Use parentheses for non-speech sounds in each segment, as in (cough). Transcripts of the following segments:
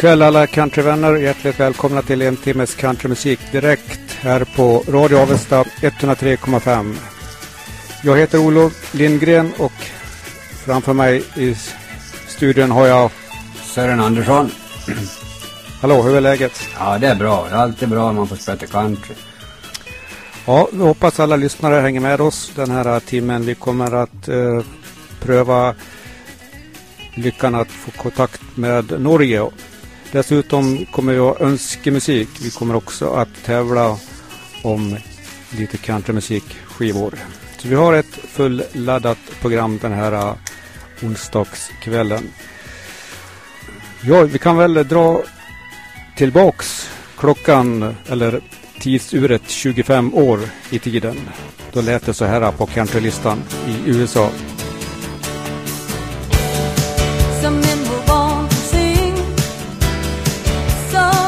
Kväll alla countryvänner. Hjärtligt välkomna till en timmes countrymusik direkt här på Radio Avesta 103,5. Jag heter Olof Lindgren och framför mig i studion har jag... Sören Andersson. (clears throat) Hallå, hur är läget? Ja, det är bra. Det är alltid bra om man får spela country. Ja, vi hoppas alla lyssnare hänger med oss den här timmen. Vi kommer att eh, pröva lyckan att få kontakt med Norge. Dessutom kommer vi ha önskemusik. Vi kommer också att tävla om lite countrymusikskivor. Så vi har ett fulladdat program den här äh, onsdagskvällen. Ja, vi kan väl dra tillbaks klockan eller tidsuret 25 år i tiden. Då lät det så här på countrylistan i USA. Some were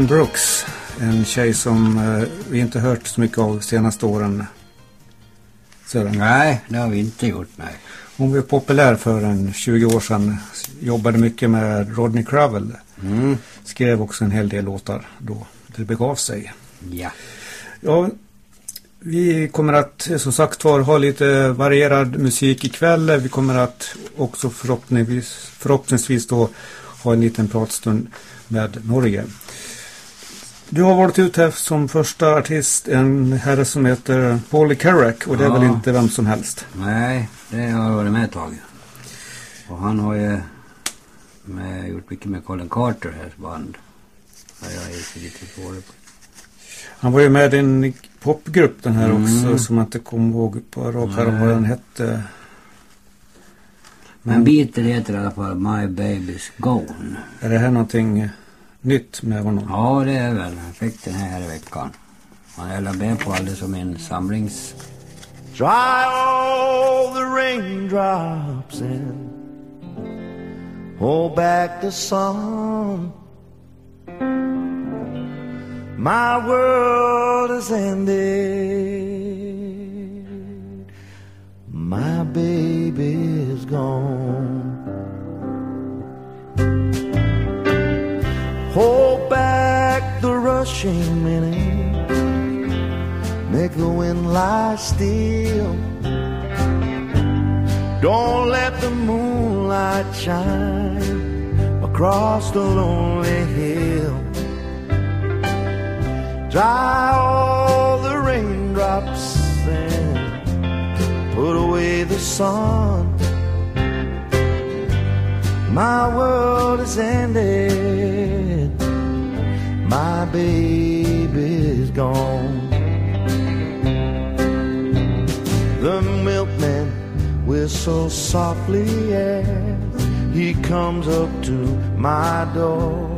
Karen Brooks. En tjej som eh, vi inte hört så mycket av de senaste åren. Sören. Nej, det har vi inte gjort, nej. Hon blev populär för en 20 år sedan. Jobbade mycket med Rodney Crowell. Mm. Skrev också en hel del låtar då. det begav sig. Ja. Ja, vi kommer att som sagt var ha lite varierad musik ikväll. Vi kommer att också förhoppningsvis, förhoppningsvis då ha en liten pratstund med Norge. Du har varit ut här som första artist en herre som heter Paulie Carrack och det är Ja. väl inte vem som helst. Nej, det har jag varit med ett tag. Och han har ju med, gjort mycket med Colin Carter här band. Jag är lite dålig på. Han var ju med i en popgrupp den här Mm. också som jag inte kommer ihåg på rak vad den hette. Men biten heter i alla fall My Baby's Gone. Är det här någonting nytt med honom? Ja, det är väl. Jag fick den här i veckan. Han är med på alldeles som en samlings... Dry all the raindrops and hold back the sun. My world has ended. My baby is gone. Hold back the rushing minute. Make the wind lie still. Don't let the moonlight shine across the lonely hill. Dry all the raindrops and put away the sun. My world is ended. My baby's gone. The milkman whistles softly as he comes up to my door.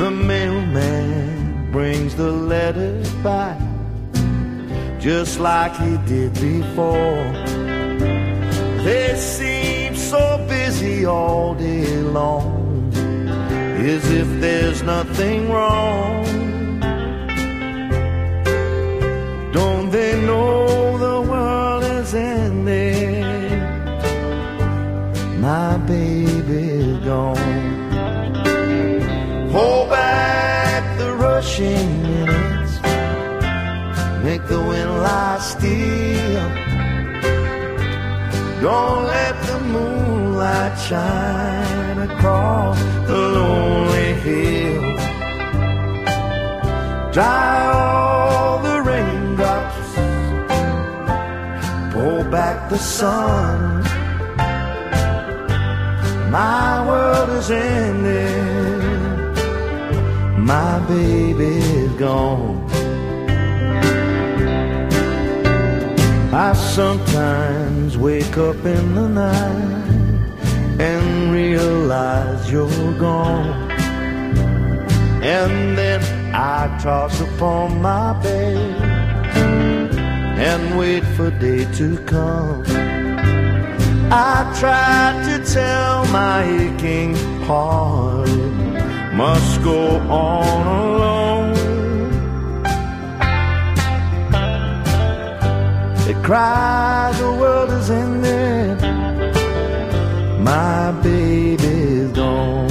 The mailman brings the letters back just like he did before. They seem so busy all day long, as if there's nothing wrong. Don't they know the world is ending? My baby's gone. Hold back the rushing minutes. Make the wind lie still. Don't let the moonlight shine across the lonely hill. Dry all the raindrops. Pull back the sun. My world is ending. My baby's gone. I sometimes wake up in the night realize you're gone. And then I toss upon my bed and wait for day to come. I try to tell my aching heart must go on alone. It cries the world is ended. My baby's gone.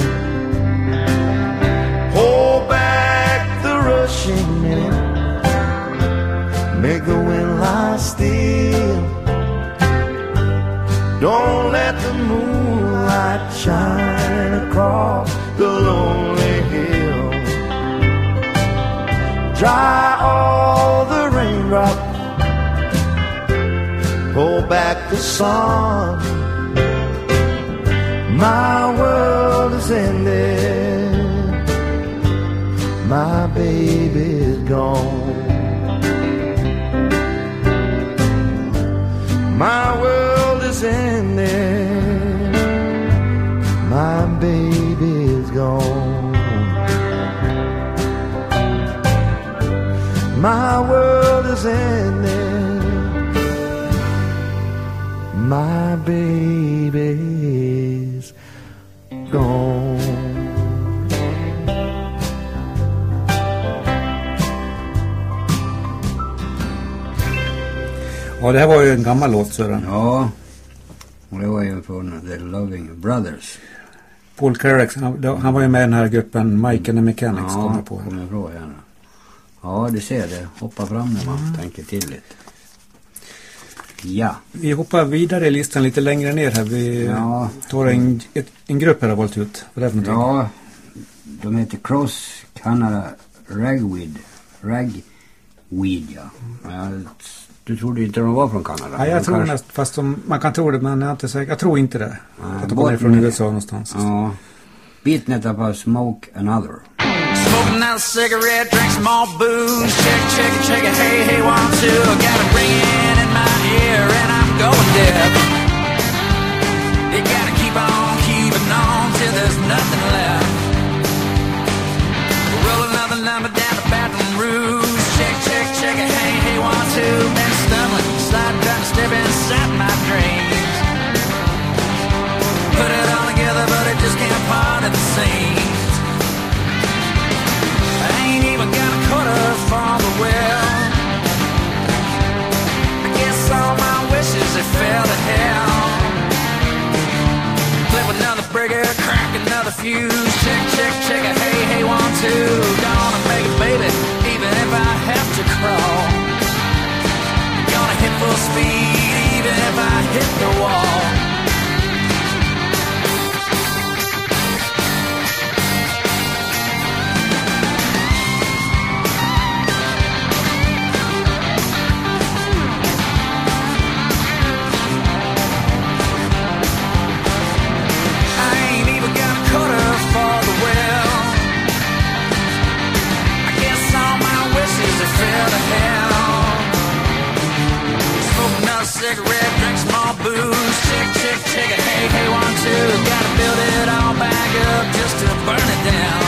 Hold back the rushing minute. Make the wind lie still. Don't let the moonlight shine across the lonely hill. Dry all the raindrops pull back the sun. My world is ended. My baby's gone. My world is ended. My baby's gone. My world is ended. My baby's Ja, det här var ju en gammal låt Sören. Ja. Och det var ju från The Loving Brothers. Paul Carrack, han, han var ju med i den här gruppen Mike and the Mechanics Ja, jag på. kommer här nu. Ja, du ser det. Hoppa fram när man tänker till lite. Ja. Vi hoppar vidare i listan lite längre ner här. Vi Ja. tar en, ett, en grupp här har valt ut. Vad är det för någonting? Ja, de heter Cross Canada Ragweed. Ragweed, ja. ja. Du trodde inte de var från Kanada? Ja, jag tror kanske- nästan, fast de, man kan tro det men jag är inte säker. Jag tror inte det. Ja, att de kommer från. USA någonstans. Ja. Biten heter bara Smoke Another. Smoking another cigarette, drink some more booze. Check, check check it, hey, hey, one, two. I got it ringing in my ear and I'm going deaf. You gotta keep on to inside my dreams. Put it all together, but it just can't part of the seams. I ain't even got a quarter from the well. I guess all my wishes have fell to hell. Flip another burger, crack another fuse. Check, check, check it. Hey, hey, one, two. Gonna make it, baby, even if I have to crawl. Gonna hit full speed, hit the wall. Check it. Hey, hey, one, two. Gotta build it all back up just to burn it down.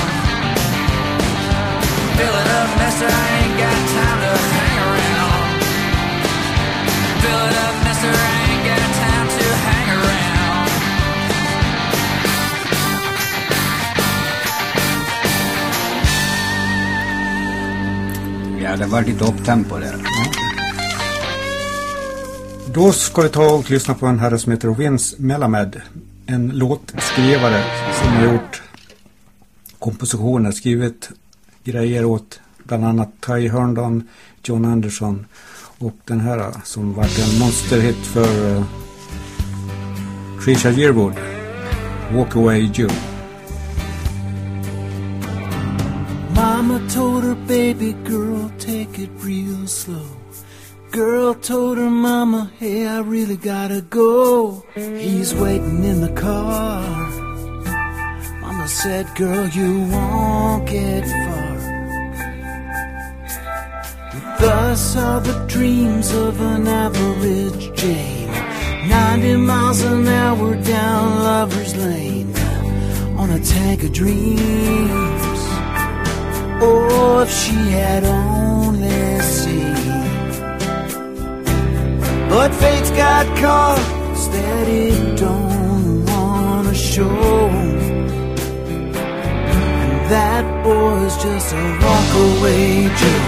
Fill it up, mister. I ain't got time to hang around. Fill it up, mister. I ain't got time to hang around. Ja, det var lite upptempo där. Då ska vi ta och lyssna på en herre som heter Vince Melamed. En låtskrivare som har gjort kompositioner, skrivit grejer åt bland annat Ty Herndon, John Anderson och den här som var en monsterhit för eh, uh, Trisha Yearwood, Walk Away Joe. Mama told her baby girl, take it real slow. Girl told her mama, hey, I really gotta go. He's waiting in the car. Mama said, girl, you won't get far. Thus are the dreams of an average Jane. 90 miles an hour down Lover's Lane on a tank of dreams. Oh, if she had only But fate's got cards that it don't wanna show. And that boy's just a walkaway Joe.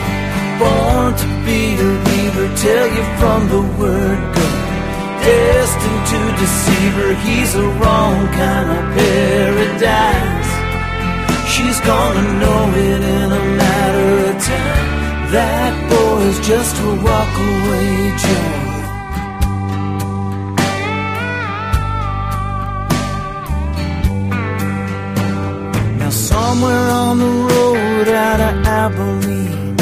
Born to be a leader, tell you from the word go. Destined to deceive her, he's a wrong kind of paradise. She's gonna somewhere on the road out of Abilene,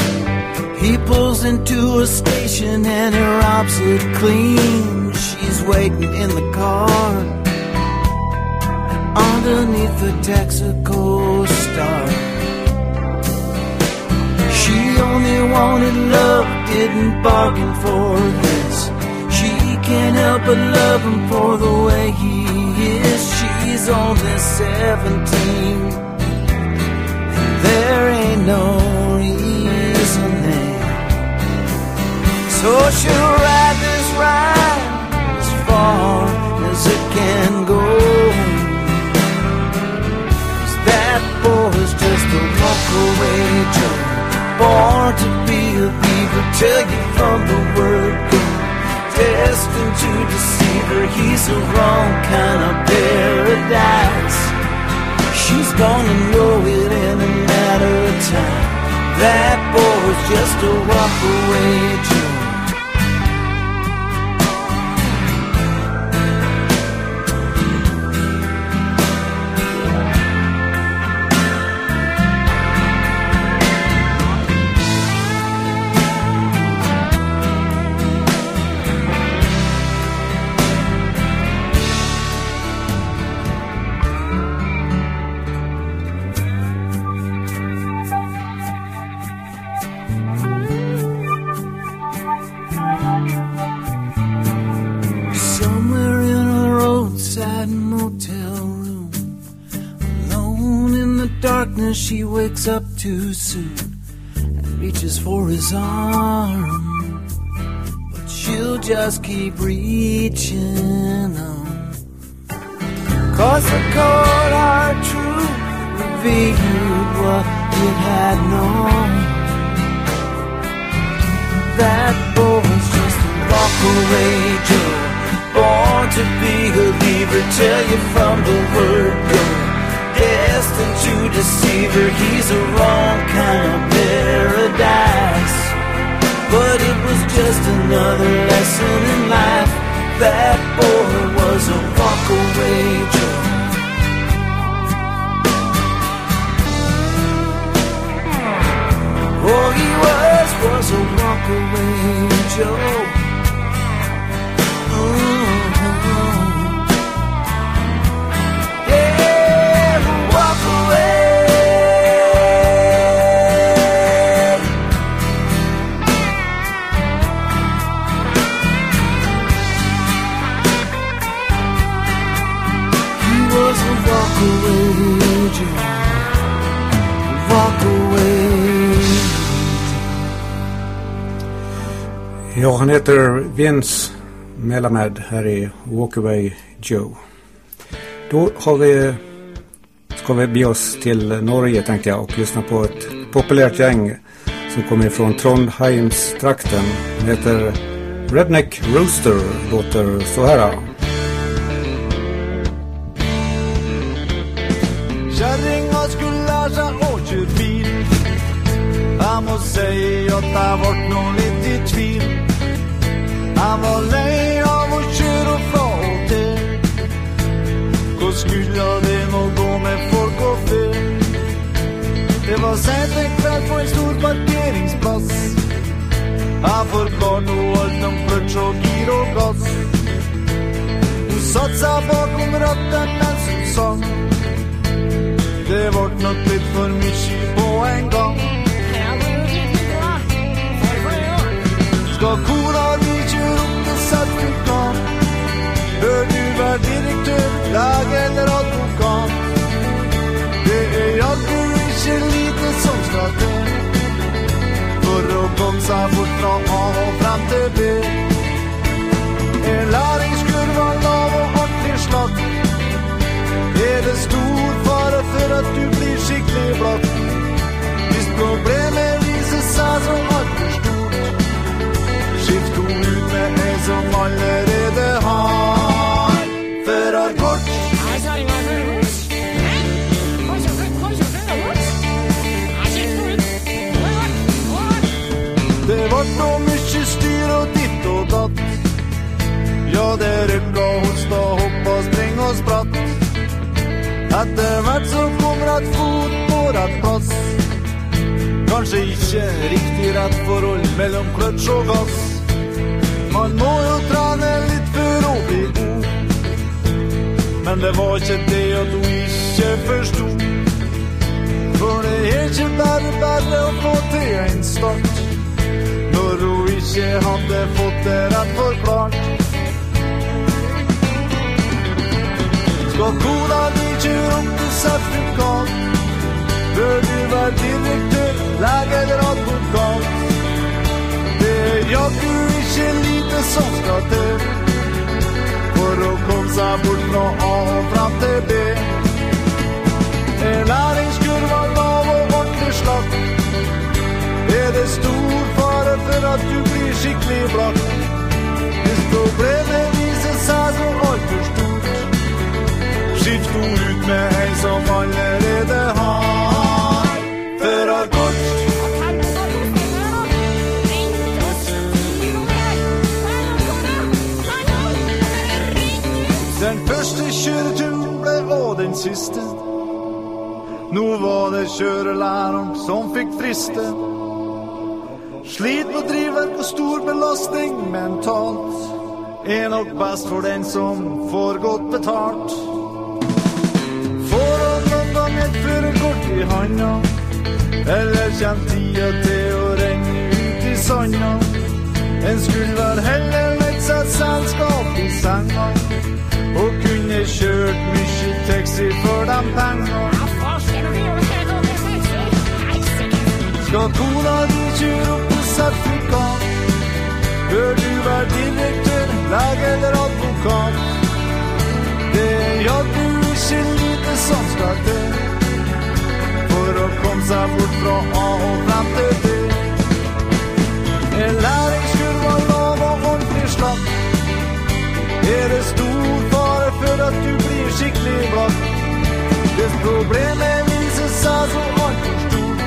he pulls into a station and he robs it clean. She's waiting in the car underneath the Texaco star. She only wanted love, didn't bargain for this. She can't help but love him for the way he is. She's only 17. No reason there. So she'll ride this ride as far as it can go. Cause that boy's just a walkaway Joe. Born to be a beaver, tell you from the word go. Destined to deceive her, he's a wrong kind of paradise. She's gonna know it in a matter of time. That boy's just a walk away darkness, she wakes up too soon and reaches for his arm. But she'll just keep reaching on. Cause the cold hard truth revealed what it had known. That boy's just a away Joe. Born to be a believer, tell you from the word go. Destined to deceive her, he's a wrong kind of paradise. But it was just another lesson in life. That boy was a walk away Joe. All oh, he was was a walk away Ja, han heter Vince Melamed här i Walkaway Joe. Då har vi, ska vi bege oss till Norge tänkte jag och lyssna på ett populärt gäng som kommer ifrån Trondheimstrakten. Han heter Redneck Rooster, låter så här. Kjerringa skulle lære seg å bil. Jeg må si han var lei av att köra fra og til. Hvor skulle det nå gå med folk och fe? Det var sent en kväll på en stor parkeringsplats. Han forklarte henne allt om kløtsj og gir og gass. Hon satte seg bakom rattet mens hun sang. Det vart nåt litt för mye på en gång. Å fort från bort fra A og frem til B. Lav og artig slakk? det stor fara för att du blir skicklig blott? Visst problemet viser sig som altfor stort, skift henne ut med en som allerede både det rykka hos da hoppa, spring och spratt. Etter hvert så kommer rett fot på rett plass. Kanskje ikke riktig rett forhold mellom kløtsj og gass. Man må jo trene litt for å bli god. Men det var ikke det at hun ikke forsto. For det er ikke bare bare å få til en start. Når hun ikke hadde fått det rett forklart. Skal kona di kjøre opp til sertifikat? Bør du være direktør, lege eller advokat? Det er jaggu ikke lite som skal til for å komme seg bort fra A og till til B. Er læringskurva lav og ordentlig slakk? Er det stor fare for at du blir skikkelig blakk? Hvis problemet hon ut med ei som allerede har gott. Den första körturen blev och den sista. Nu var det körlarm som fick friste. Slit på driven och stor belastning mentalt En och bast för den som får gott betalt førerkort i handa, eller kjem tida til å renne ut i sanda? En skulle vel heller lett seg selskap i senga, og kunne kjørt mycket taxi for de penga. Skal kona di kjøre opp med sertifikat? Bør du være direktør, lege eller advokat? Det er jaggu ikke lite som skal til for å komme seg bort fra A og fram til B. Er læringskurva lav og ordentlig slapp? Er det stor fare for at du blir skikkelig blakk? Hvis problemet viser seg så altfor stort,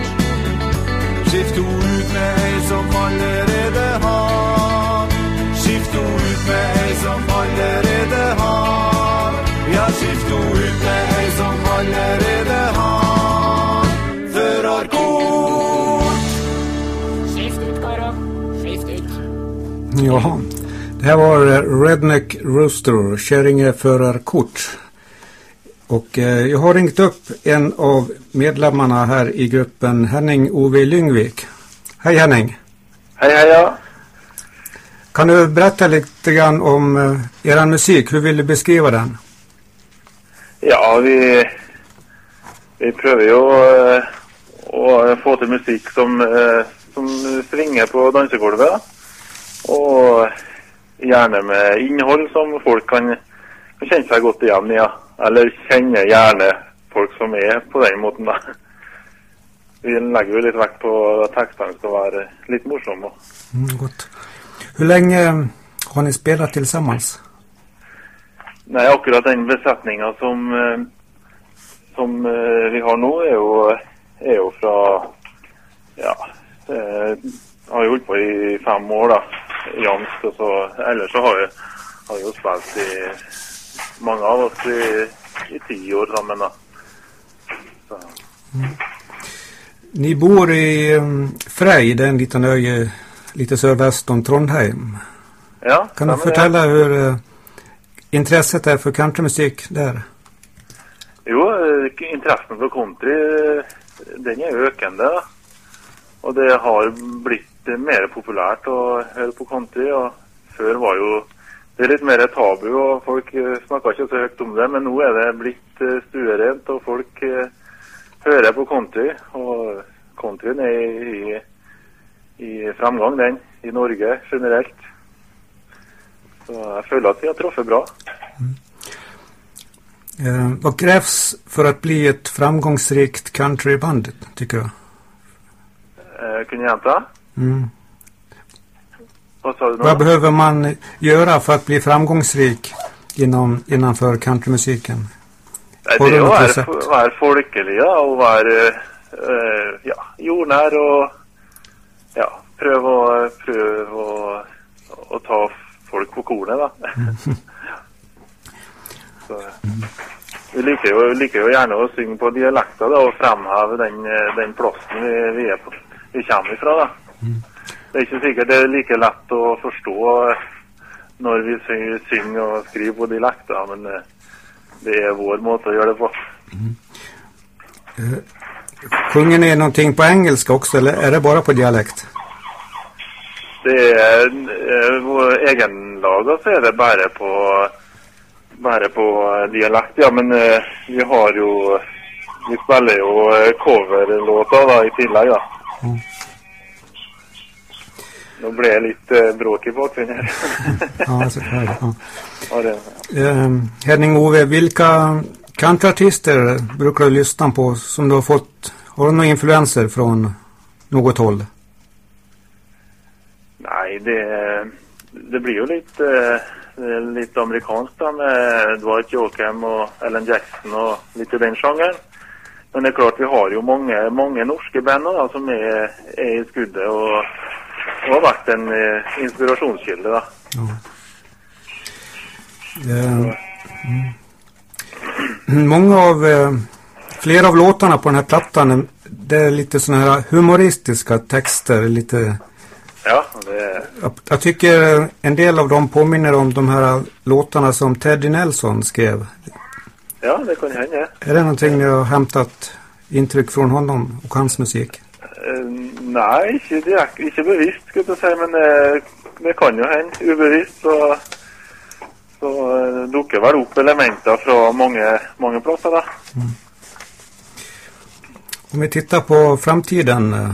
skift henne ut med ei som allerede har. Skift henne ut med ei som allerede har. Ja, skift henne ut med ei som allerede har. Jaha. Det här var eh, Redneck Rooster, Käringe förarkort. Och eh, jag har ringt upp en av medlemmarna här i gruppen, Henning Ove Lyngvik. Hej Henning! Hej, hej, ja. Kan du berätta lite grann om eh, er musik? Hur vill du beskriva den? Ja, vi, vi prøver jo eh, å få til musikk som, eh, som svinger på dansegulvet. Og gjerne med innhold som folk kan, kan kjenne seg godt igjen i. Ja. Eller kjenner gjerne folk som er på den måten. da. Vi legger jo litt vekt på at tekstene skal være litt morsomme. Mm, gott. Hur länge eh, har ni spelat tillsammans? Nei, akkurat den besetninga som, eh, som eh, vi har nå, er jo, er jo fra Ja. Eh, har holdt på i fem år, da. Jevnt. Og så ellers så har vi, har jo spilt i Mange av oss i, i ti år sammen, da. Så, Ni bor i um, Frej, det är en liten ö i- lite sörväst om Trondheim. ja, Kan du det. fortälla hur eh, intresset är för countrymusik där? Jo, eh, interessen for country eh, den økende. da. Og det har blitt eh, mer populært å høre på country. og Før var jo det litt mer tabu, og folk snakka ikke så høyt om det. Men nå er det blitt eh, stuerent, og folk eh, hører på country. Og countryen er i, i framgang, den. I Norge generelt. Så jeg føler at vi har truffet bra. Eh, vad krävs för att bli ett framgångsrikt countryband, tycker du? Eh, kunne gjenta? Mm. Hva sa du? Vad behöver man göra för att bli framgångsrik inom, innanför countrymusiken? Har det du å noe være, konsept? være folkelig ja, være eh, ja, prøve å, å ta folk på kornet, da. (laughs) Så, vi liker jo, liker jo gjerne å synge på dialekter da, og fremheve den, eh, den plassen vi, vi, er på, vi kommer ifra. Da. Det er ikke sikkert det er like lett å forstå eh, når vi synger, synger og skriver på dialekter, men eh, det är vår måte å gjøre det på. Sjunger ni någonting på engelska också eller är det bara på dialekt? Det er eh, vår egenlaga, så er det bare på bare på dialekt. Ja, men eh, vi har jo Vi eh, coverlåter da i tillegg, da. Mm. Nå ble det litt eh, bråk i bakgrunnen her. (laughs) Ja, så kan det. Ja. Ja, det, Eh, Henning Ove, vilka countryartister brukar du lyssna på som du har fått? Har du några influenser från något håll? Nei, det, det blir eh, eh, lite amerikanskt då med Dwight Yoakam och Ellen Jackson och lite den genren. Men det är klart, vi har ju många, många norska band då, som är, är i skuddet och har varit en eh, inspirationskälla. Då. Eh, mm. Många av, eh, flera av låtarna på den här plattan, det är lite sådana här humoristiska texter. Lite, Ja, det, jag, jag tycker en del av dem påminner om de här låtarna som Teddy Nelson skrev. ja, det kan ju hända. Är det någonting ni har hämtat intryck från honom och hans musik? Eh, nej, inte direkt, inte bevisst skulle jag säga, men eh, det kan ju hända. Ubevisst så, så eh, dukker väl upp elementer från många, många platser då. Om vi tittar på framtiden. eh,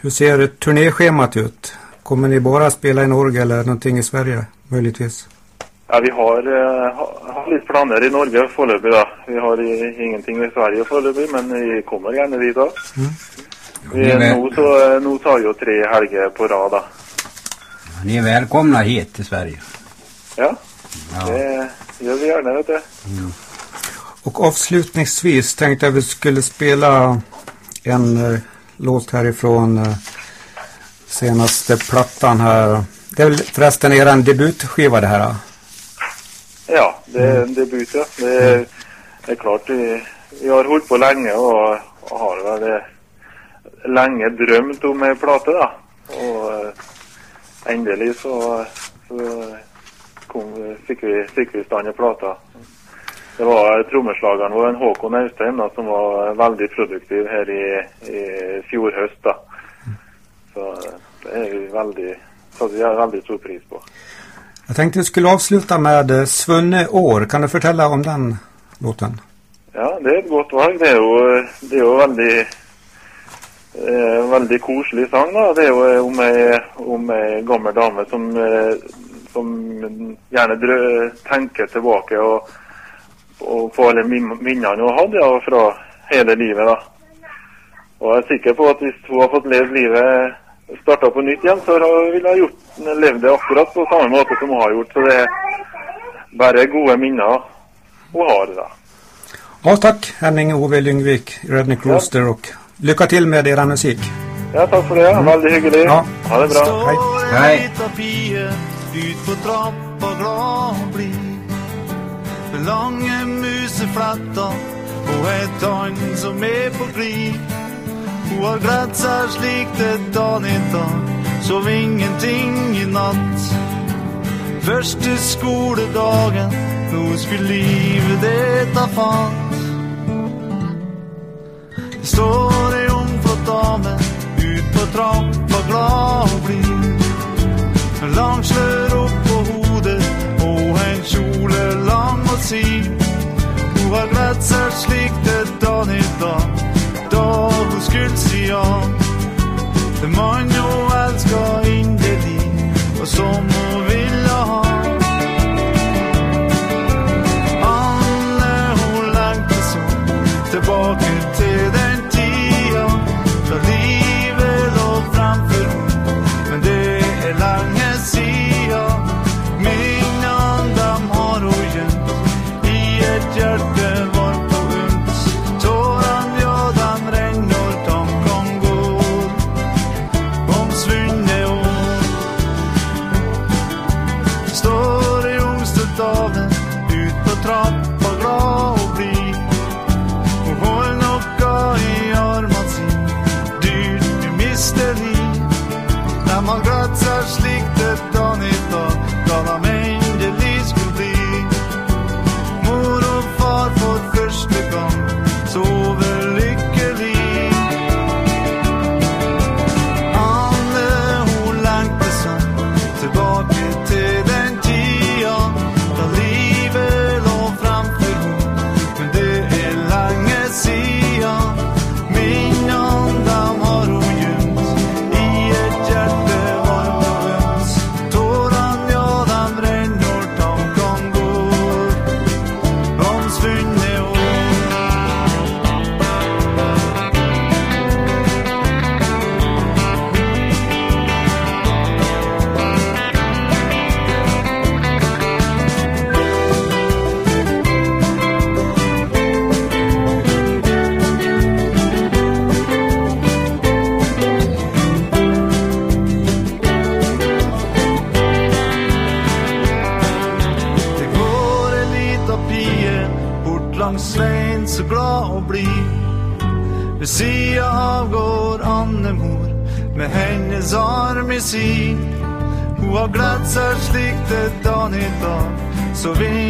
Hur ser turnéschemat ut? Kommer ni bara spela i Norge eller någonting i Sverige möjligtvis? Ja, vi har, har, lite planer i Norge föreløpig. Vi har i, ingenting i Sverige föreløpig, men vi kommer gärna dit då. Vi, är, så, eh, nu tar ju tre helger på rad då. ni är välkomna hit till Sverige. Ja, Ja. det gör vi gärna vet du. Och avslutningsvis tänkte jag vi skulle spela en eh, låt härifrån eh, senaste plattan här. Det är väl förresten er debutskiva det här? Ja, det är en debut ja. Det är, det är klart, vi, vi har hållit på länge och, och har väl eh, länge drömt om en plata då. Och eh, ändelig så, så kom, fick vi, fick vi stanna plata. Det var trommerslagaren vår, Håkon Austein, då, som var väldigt produktiv här i, i fjol höst. Då. Så det är vi väldigt, så vi väldigt stor pris på. Jag tänkte vi skulle avsluta med eh, Svunne år. Kan du förtälla om den låten? Ja, det är ett gott valg. Det är ju, det är ju väldigt, eh, väldigt koselig sang. Da. Det är ju om en, om en gammal dame som, eh, som gärna drö, tänker tillbaka och, och på alla min- minnen hon hade ja, från hela livet. Då. Och jag är säker på att om hon har fått leva livet, starta på nytt igen, så har- vill ha gjort, levt det akkurat på samma måte som hon har gjort. Så det är bara goda minnen hon har. Då. Ja, tack Henning Ove Lyngvik, Redneck Rooster och lycka till med er musik. Ja, tack för det. Väldigt hyggligt. Ja. Ha det bra. Lita pie ut på trappa glad og blid. Med lange musefletter og tann som er på glid. Hun har gledd seg slik til dagen i dag, sov ingenting i natt. Første skoledagen, nå skulle livet det ta fatt. Det står ei ungflott dame ut på trappa glad og blid. Med Langt slør opp på hodet og en kjole lang og sid. Hun har gledd seg slik til dagen i dag, da hun skulle si ja. Til mann hun elsker inderlig, og som hun dag, sov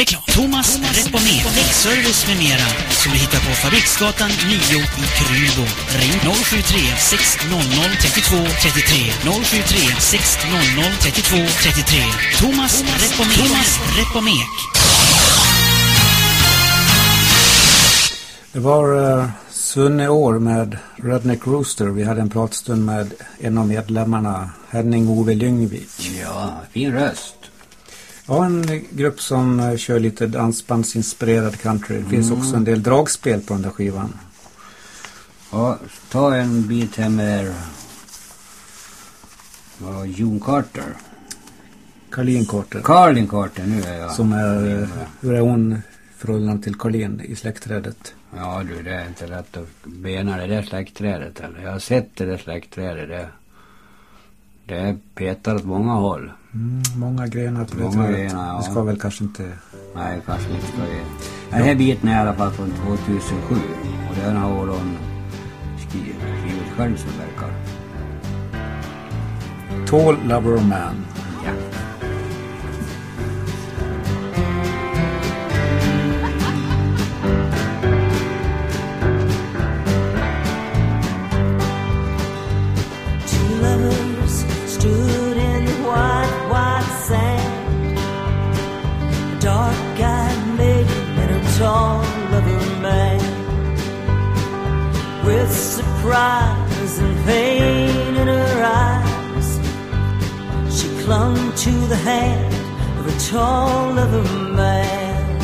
reklam. Thomas Reponé, däckservice med mera. Som du hittar på Fabriksgatan 9 i Krylbo. Ring 073 600 32 33. 073 600 32 33. Thomas Reponé. Thomas Repomek. Det var uh, Svunne år med Redneck Rooster. Vi hade en pratstund med en av medlemmarna, Henning Ove Lyngvik. Ja, fin röst. Ja, en grupp som eh, kör lite dansbandsinspirerad country. Det finns också en del dragspel på den där skivan. Ja, ta en bit här med ja, Jon Carter. Carlin Carter. Carlin Carter, nu är jag. Som är, eh, hur är hon i förhållande till Carlin i släktträdet? Ja du, det är inte lätt att bena det där släktträdet heller. Jag har sett det där släktträdet. Det, det petar åt många håll. Mm, många grenar på det Många trädet. grenar, ja. Vi ska väl kanske inte... Nej, kanske inte ska vi. Den här biten är i alla fall från 2007. Och den har hon skrivit själv som verkar. Tall Lover Man. With surprise and pain in her eyes, she clung to the hand of a tall lover man.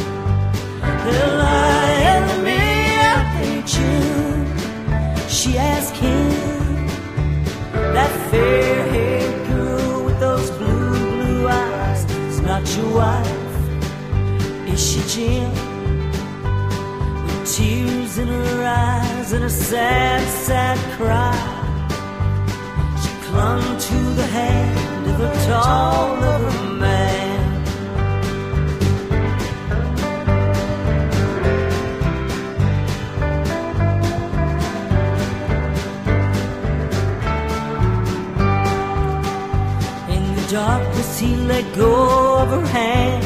They'll lie and me, I you. She asked him that fair haired girl with those blue, blue eyes is not your wife. Is she Jim? With tears in her eyes and a sad, sad cry. She clung to the hand of a tall lover man. In the darkness, he let go of her hand.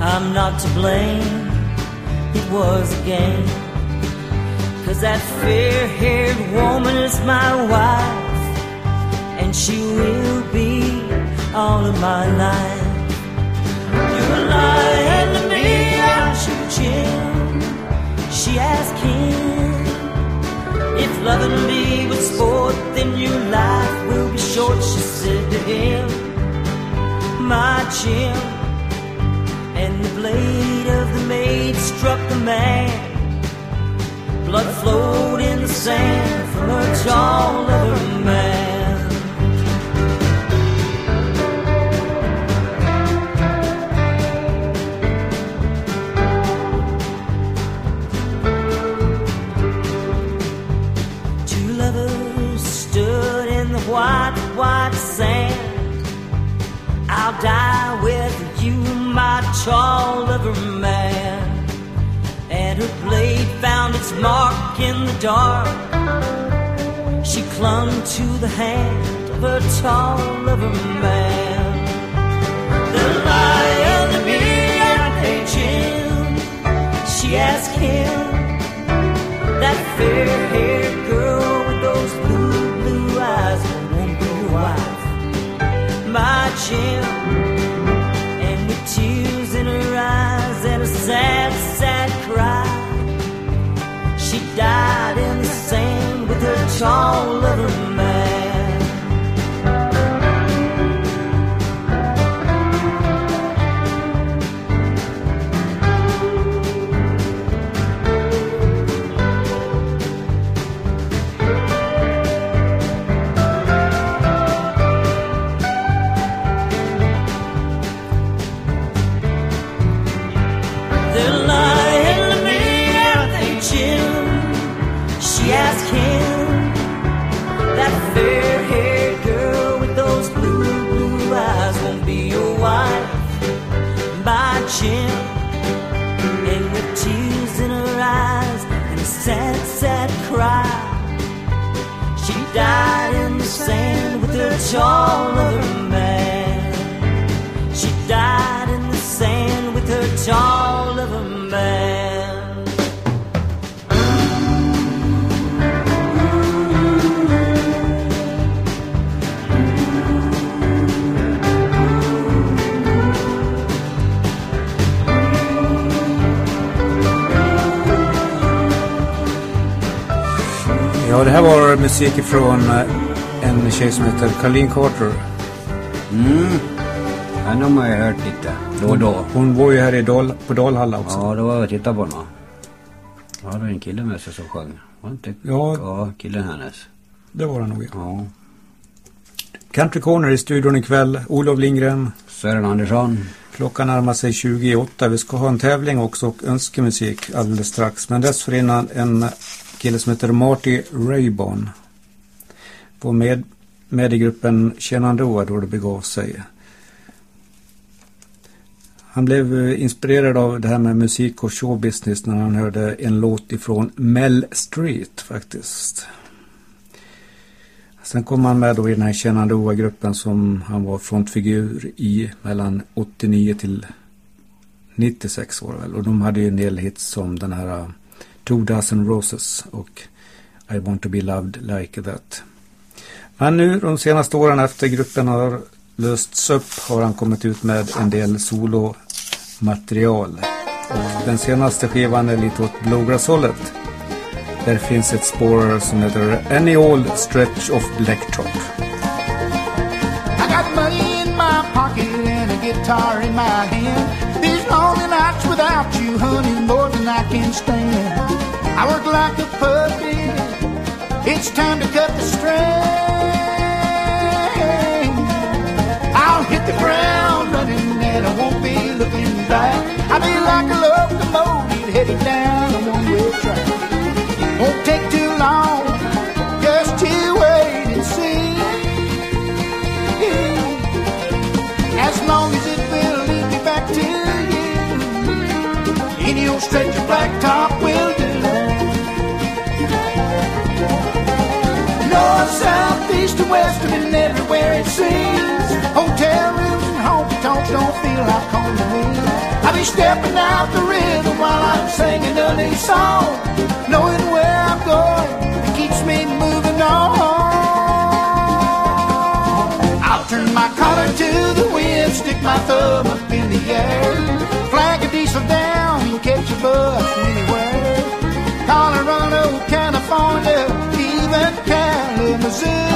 I'm not to blame, it was a game. Cause that fair haired woman is my wife, and she will be all of my life. You're lying to me, I shoot Jim. She asked him. If loving me was sport, then your life will be short, she said to him. My Jim, and the blade of the maid struck the man. Blood flowed in the sand from her tall lover man. Two lovers stood in the white, white sand. I'll die with you, my tall lover man. Her blade found its mark in the dark. She clung to the hand of her tall lover man. The lion, the bee, Jim. She asked him, that fair-haired girl with those blue, blue eyes, won't be my Jim. And with tears in her eyes and a sad, died in the sand with her tall lover man. Tall man. She died in the sand with her tall lover man. Ja, det här var musik från eh, en tjej som heter Colleen Carter. Mm. Den har man ju hört lite då och då. Hon bor ju här i Dal, på Dalhalla också. Ja, det var jag och tittade på henne. Ja, det var en kille med sig som sjöng. Var inte? Ja. Ja, killen hennes. Det var det nog. ja. Ja. Country Corner i studion ikväll. Olof Lindgren. Sören Andersson. Klockan närmar sig 28. Vi ska ha en tävling också och önskemusik alldeles strax. Men dessförinnan en kille som heter Marty Raybon. Var med, med i gruppen Shenandoah då det begav sig. Han blev eh, inspirerad av det här med musik och showbusiness när han hörde en låt ifrån Mel Street faktiskt. Sen kom han med då i den här Shenandoah-gruppen som han var frontfigur i mellan 89 till 96 var det väl. Och de hade ju en del hits som den här eh, Two Dozen Roses och I Want To Be Loved Like That. Men nu de senaste åren efter gruppen har lösts upp har han kommit ut med en del solomaterial. Och den senaste skivan är lite åt bluegrass-hållet. Där finns ett spår som heter Any Old Stretch of Blacktop. I got money in my pocket and a guitar in my hand. These lonely nights without you, honey, more than I can stand. I work like a puppet. It's time to cut the string. I'll hit the ground running and I won't be looking back. I'll be like a locomotive heading down a one-way track. Won't take too long just to wait and see. As long as it will lead me back to you. Any old stretch of blacktop will east, and west, I've been everywhere it seems. Hotel rooms and honky tonks don't feel like home to me. I'll be stepping out the rhythm while I'm singing a new song. Knowing where I'm going, it keeps me moving on. I'll turn my collar to the wind, stick my thumb up in the air, flag a diesel down and catch a bus anywhere. Colorado, oh, California, even Kalamazoo.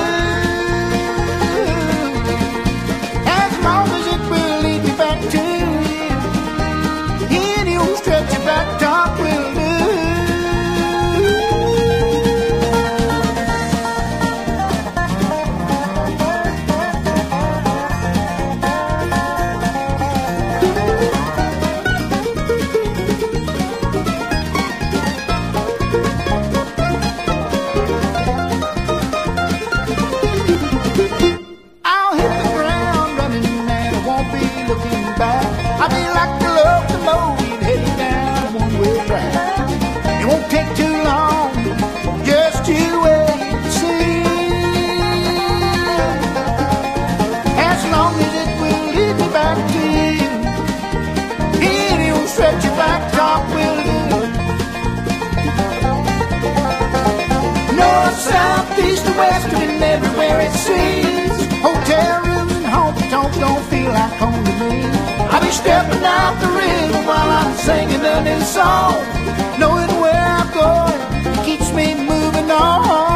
It. Hotel rooms and honky tonks don't feel like home to me. I'll be stepping out the rhythm while I'm singing a new song. Knowing where I'm going keeps me moving on.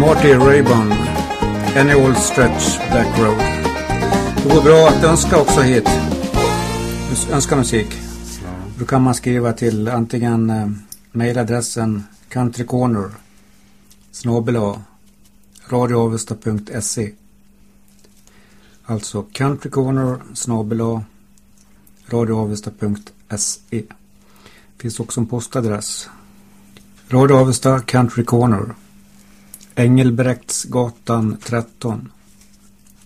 Marty Rayburn, Any Old Stretch Back Road. Det går bra att önska också hit. Önska musik. Då kan man skriva till antingen eh, mejladressen countrycorner snabel-a radioavesta.se Alltså countrycorner snabel-a radioavesta.se Finns också en postadress. Radio Avesta Country Corner Engelbrektsgatan 13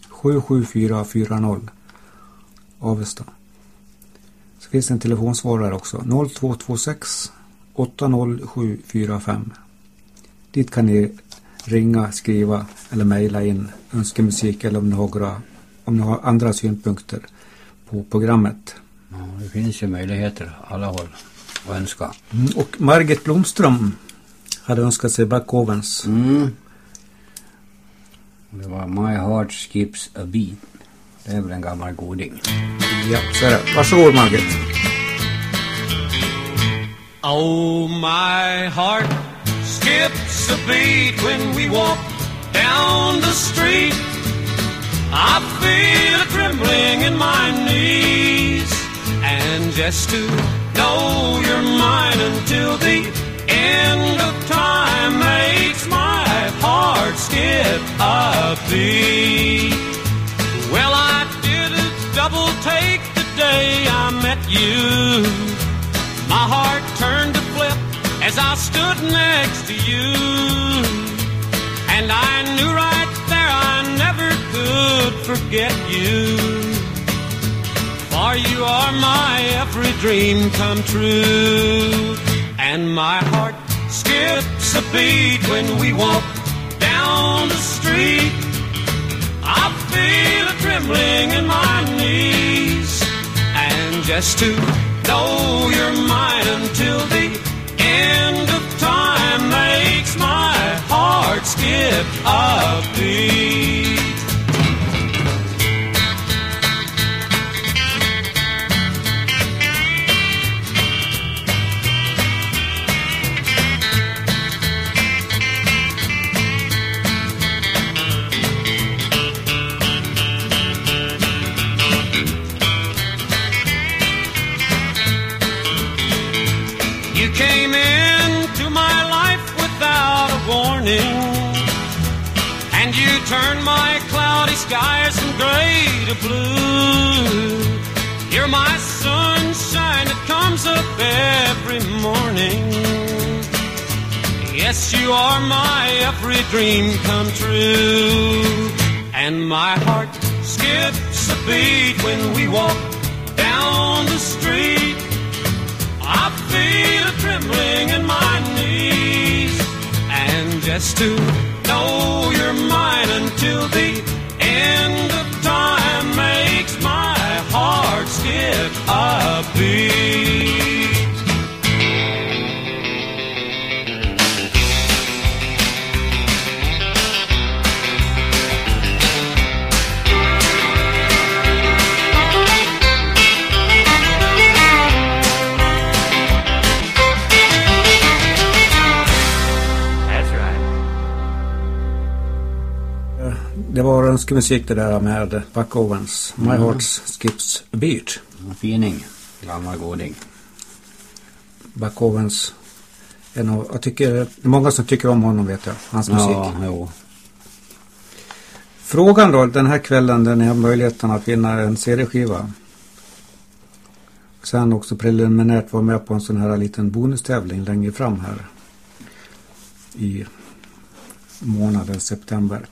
77440 Avesta. Så finns det en telefonsvarare också. 0226 80745. Dit kan ni ringa, skriva eller mejla in önskemusik eller om ni har, några, om ni har andra synpunkter på programmet. Ja, det finns ju möjligheter alla håll att önska. Mm, och Margit Blomström hade önskat sig Backovens. Mm. Det var My Heart Skips a Beat. Det är väl en gammal goding. Ja, så är det. Varsågod Margit. Oh, my heart skips a beat when we walk down the street. I feel a trembling in my knees. And just to know you're mine until the end of time makes my heart skip a beat. Well, I did a double take the day I met you. My heart turned to flip as I stood next to you. And I knew right there I never could forget you. For you are my every dream come true. And my heart skips a beat when we walk down the street. I feel a trembling in my knees. And just to know you're mine until the end of time makes my heart skip a beat. Skies from gray to blue. You're my sunshine that comes up every morning. Yes, you are my every dream come true, and my heart skips a beat when we walk down the street. I feel a trembling in my knees. And just to know you're mine until the end of time makes my heart skip a beat. Det var önskemusik det där med Buck Owens. My Mm. Heart Skips a Beat. En Fining. Gammal goding. Buck Owens. En av, jag tycker, det är många som tycker om honom vet jag. Hans musik. Ja, jo. Frågan då den här kvällen den är möjligheten att vinna en CD-skiva. Sen också preliminärt vara med på en sån här liten bonustävling längre fram här. I månaden september.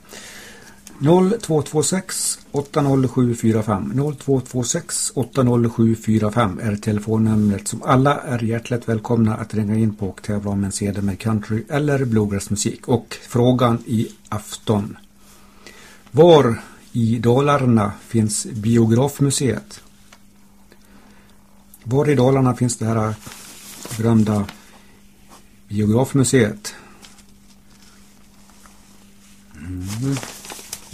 0226 80745 0226 80745 är telefonnumret som alla är hjärtligt välkomna att ringa in på och tävla om en CD med country eller bluegrassmusik. Och frågan i afton. Var i Dalarna finns Biografmuseet? Var i Dalarna finns det här berömda Biografmuseet? Mm.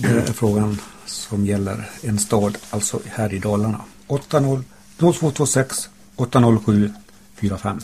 Det är frågan som gäller en stad, alltså här i Dalarna. 80 0226 807 45.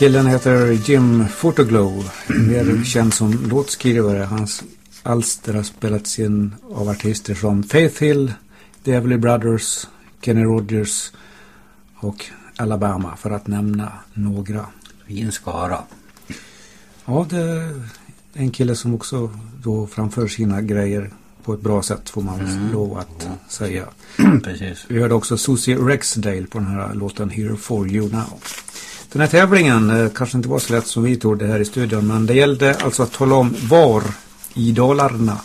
Killen heter Jim Photoglow, mer känd som låtskrivare. Hans alster har spelats in av artister som Faith Hill, The Everly Brothers, Kenny Rogers och Alabama för att nämna några. Fin skara. Ja, det är en kille som också då framför sina grejer på ett bra sätt får man väl lov att säga. (clears throat) Precis. Vi hörde också Susie Rexdale på den här låten Here for you now. Den här tävlingen eh, kanske inte var så lätt som vi trodde här i studion men det gällde alltså att tala om var i Dalarna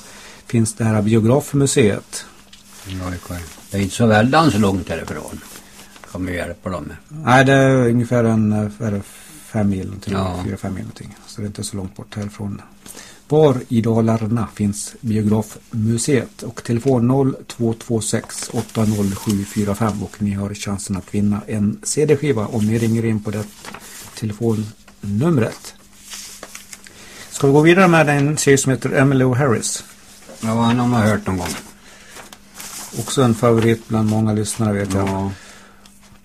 finns det här biografmuseet. Det är inte så väldans långt härifrån. Kan vi hjälpa dem med. Nej, det är ungefär en eh, är fem mil någonting, Ja. fyra, fem mil någonting. Så det är inte så långt bort härifrån. Var i Dalarna finns Biografmuseet? Och telefon 0226 80745 och ni har chansen att vinna en CD-skiva om ni ringer in på det telefonnumret. Ska vi gå vidare med en tjej som heter Emily Harris? Ja, han har man hört någon gång. Också en favorit bland många lyssnare vet jag. Ja.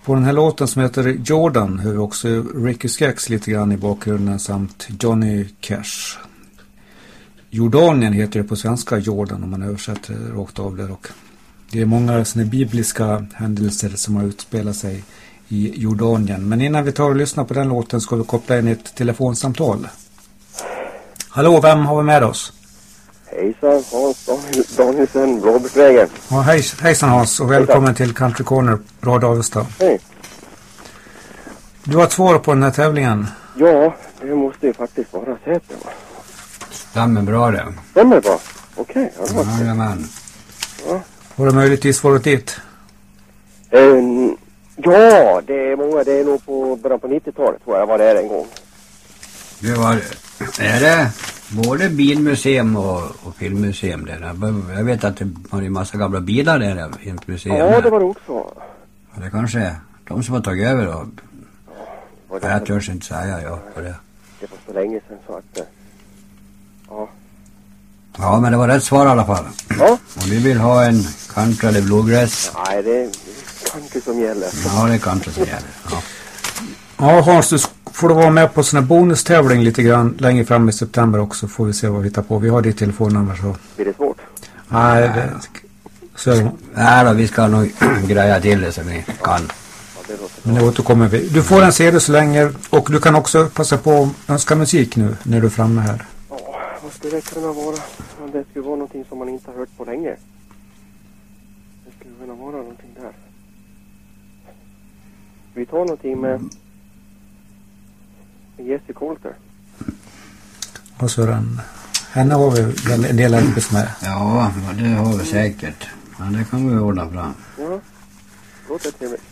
På den här låten som heter Jordan hör vi också Ricky Skaggs lite grann i bakgrunden samt Johnny Cash. Jordanien heter det på svenska Jordan om man översätter det rakt av där och det är många sådana bibliska händelser som har utspelat sig i Jordanien. Men innan vi tar och lyssnar på den låten ska vi koppla in ett telefonsamtal. Hallå, vem har vi med oss? Hejsan, Hans Daniel- Danielsson, Blåbärsvägen. Ja, hej, hejsan Hans och välkommen till Country Corner, Radio Avesta. Hej. Du har ett svar på den här tävlingen. Ja, det måste ju faktiskt vara Säter va? Stämmer bra det. Stämmer bra? Okej, ja, det var Jajamän. Har du möjligtvis varit dit? Ehm, Ja, det är många. Det är nog på början på 90-talet tror jag var där en gång. Det var, är det både bilmuseum och, och filmmuseum där? Jag vet att det var en massa gamla bilar där i museum. Ja, det var det också. Det kanske är de som har tagit över då. Var det, Jag törs inte säga ja på det. det var så länge sedan så att... Ja. Ja, men det var rätt svar i alla fall. Ja. Och vi vill ha en country eller bluegrass. Nej, det är country som gäller. Ja, det är country som gäller. Ja. Ja Hans, du får du vara med på sån här bonustävling lite grann längre fram i september också. Får vi se vad vi hittar på. Vi har ditt telefonnummer så. Blir det svårt? Nej, det, så är det. Nej då, vi ska nog (clears throat) greja till det så vi kan. Men det återkommer vi. Du får en CD så länge och du kan också passa på att önska musik nu när du är framme här. Ja, vad skulle det kunna vara? Det skulle vara någonting som man inte har hört på länge. Det skulle kunna vara någonting där. Vi tar någonting med, med Jesse Coulter. Och så den. Henne har vi väl en del LPs med. Ja, det har vi säkert. Men det kan vi ordna fram. Ja, låter trevligt.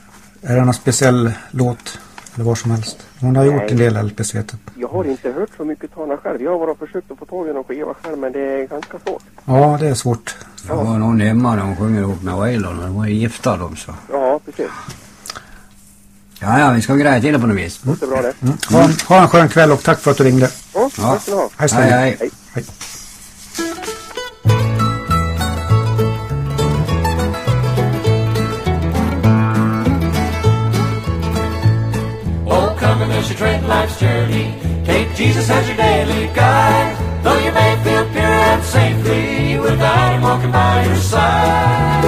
Är det någon speciell låt? Eller vad som helst. Hon har gjort Nej. en del LPs vet jag. Jag har inte hört så mycket henne själv. Jag har bara försökt att få tag i någon skiva själv men det är ganska svårt. Ja, det är svårt. Jag har någon hemma när hon sjunger ihop med Waylon. De är gifta de så. Ja, precis. Ja, ja, vi ska greja till det på något vis. Låter bra det. Mm. Ha, en, ha en skön kväll och tack för att du ringde. Ja, Ja. tack ska ni ha. Hej Hej, hej. Hej. Tread life's journey. Take Jesus as your daily guide. Though you may feel pure and safely without Him walking by your side.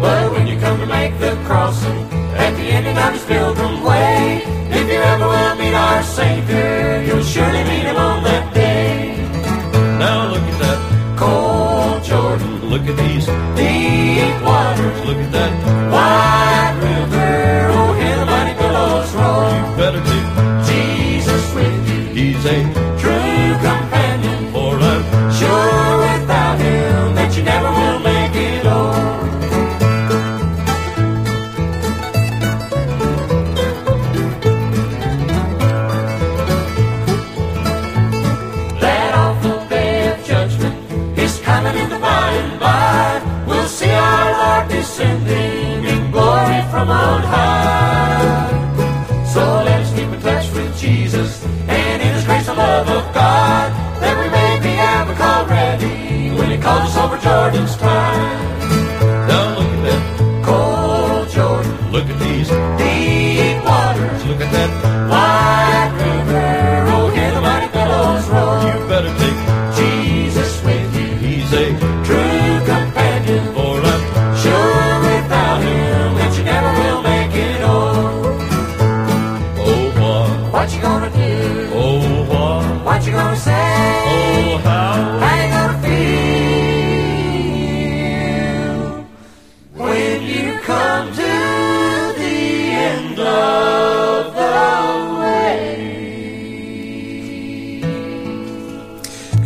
But when you come to make the crossing at the ending of His pilgrim way, if you ever will meet our Savior, you'll surely meet Him on that day. Now look at that cold Jordan. Look at these deep waters. Look at that wide river. Lord time.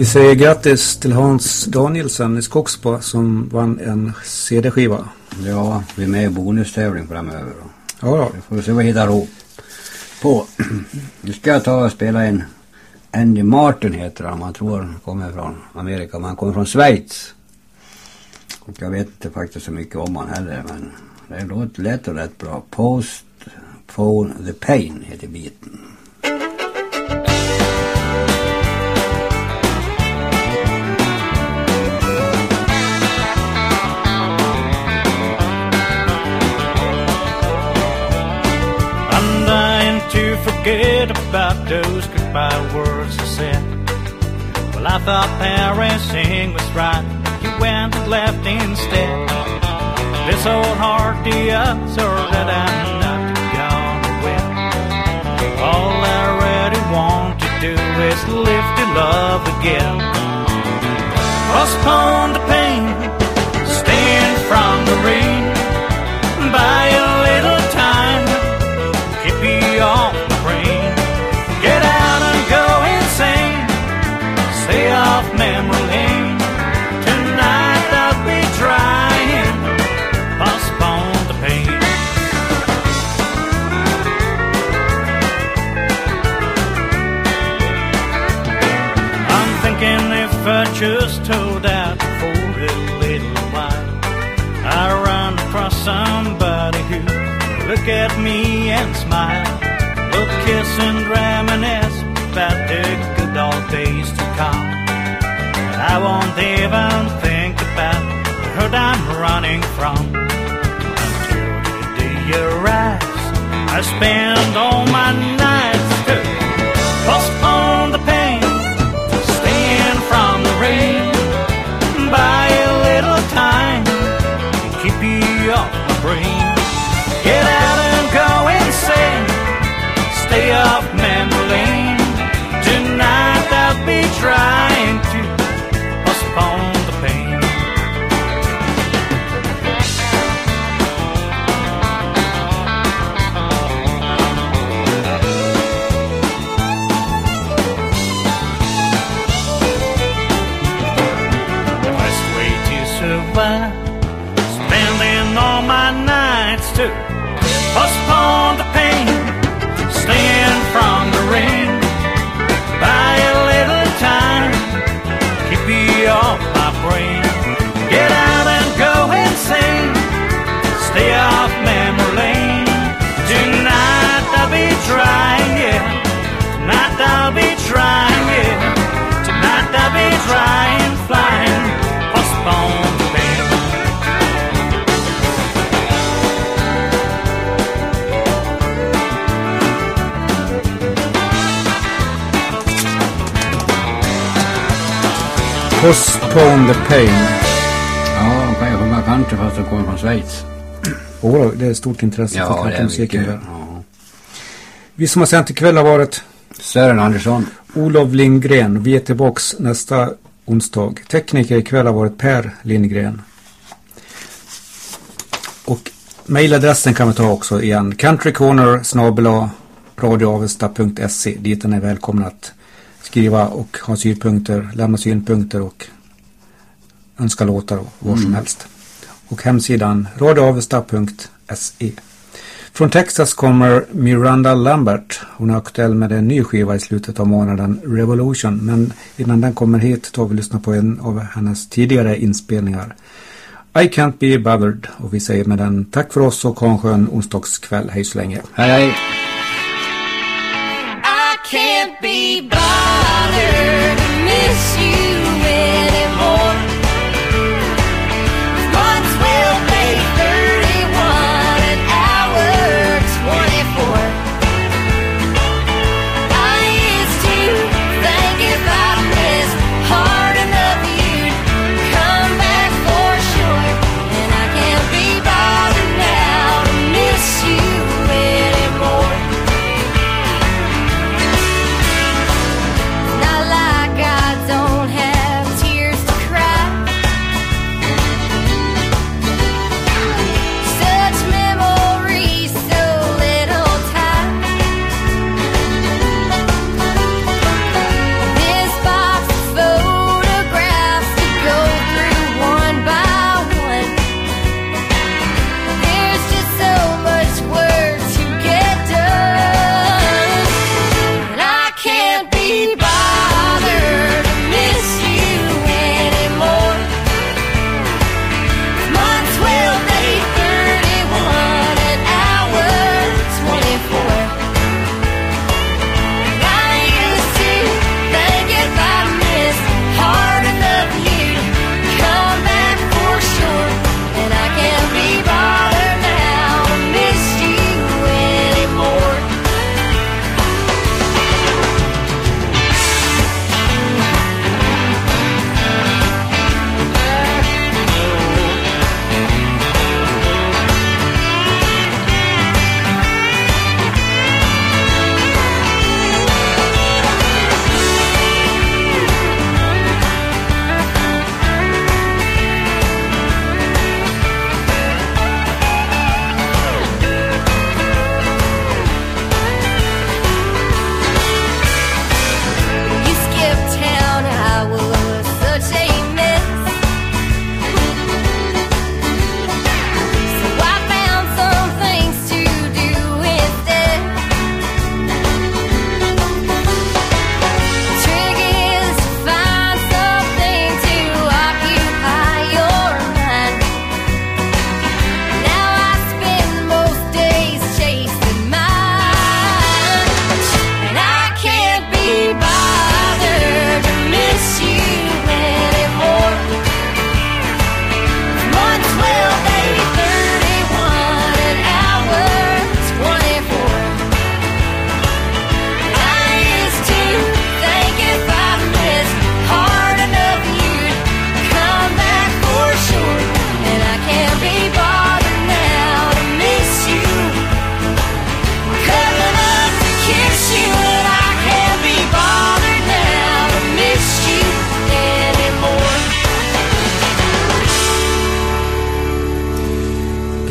Vi säger grattis till Hans Danielsson i Skogsbo som vann en CD-skiva. Ja, vi är med i bonustävling framöver då. Ja, då. Vi får se vad vi hittar ihop på. Nu ska jag ta och spela en Andy Martin heter han. Man tror han kommer från Amerika. Men han kommer från Schweiz. Och jag vet inte faktiskt så mycket om han heller. Men det låter lätt och rätt bra. Post Phone the Pain heter biten. Forget about those goodbye words I said. Well, I thought parenting was right. You went and left instead. This old heart, the are that I'm not gonna win. All I really want to do is live to love again. Postpone the pain, stand from the rain, buy look at me and smile. We'll kiss and reminisce about the good old days to come. And I won't even think about the hurt I'm running from. Until the day arrives, I spend all my nights Postpone the pain. Ja, de kan ju sjunga country fast de kommer från Schweiz. Åh, det är stort intresse Ja, för det är countrymusiken där. Vi som har sänt ikväll har varit Sören Andersson. Olof Lindgren. Vi är tillbaks nästa onsdag. Tekniker ikväll har varit Per Lindgren. Och mejladressen kan vi ta också igen. Countrycorner radioavesta.se. Dit är ni välkomna att skriva och ha synpunkter, lämna synpunkter och önska låtar och som Mm. helst. Och hemsidan radioavesta.se. Från Texas kommer Miranda Lambert. Hon är aktuell med en ny skiva i slutet av månaden, Revolution. Men innan den kommer hit tar vi och lyssnar på en av hennes tidigare inspelningar. I can't be bothered. Och vi säger med den tack för oss och ha en skön onsdagskväll. Hej så länge. Hej hej.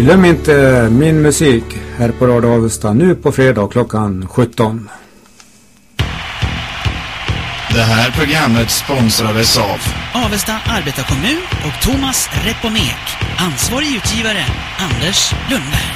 Glöm inte min musik här på Radio Avesta nu på fredag klockan 17. Det här programmet sponsrades av Avesta Arbetarkommun och Thomas Repomek. Ansvarig utgivare Anders Lundberg.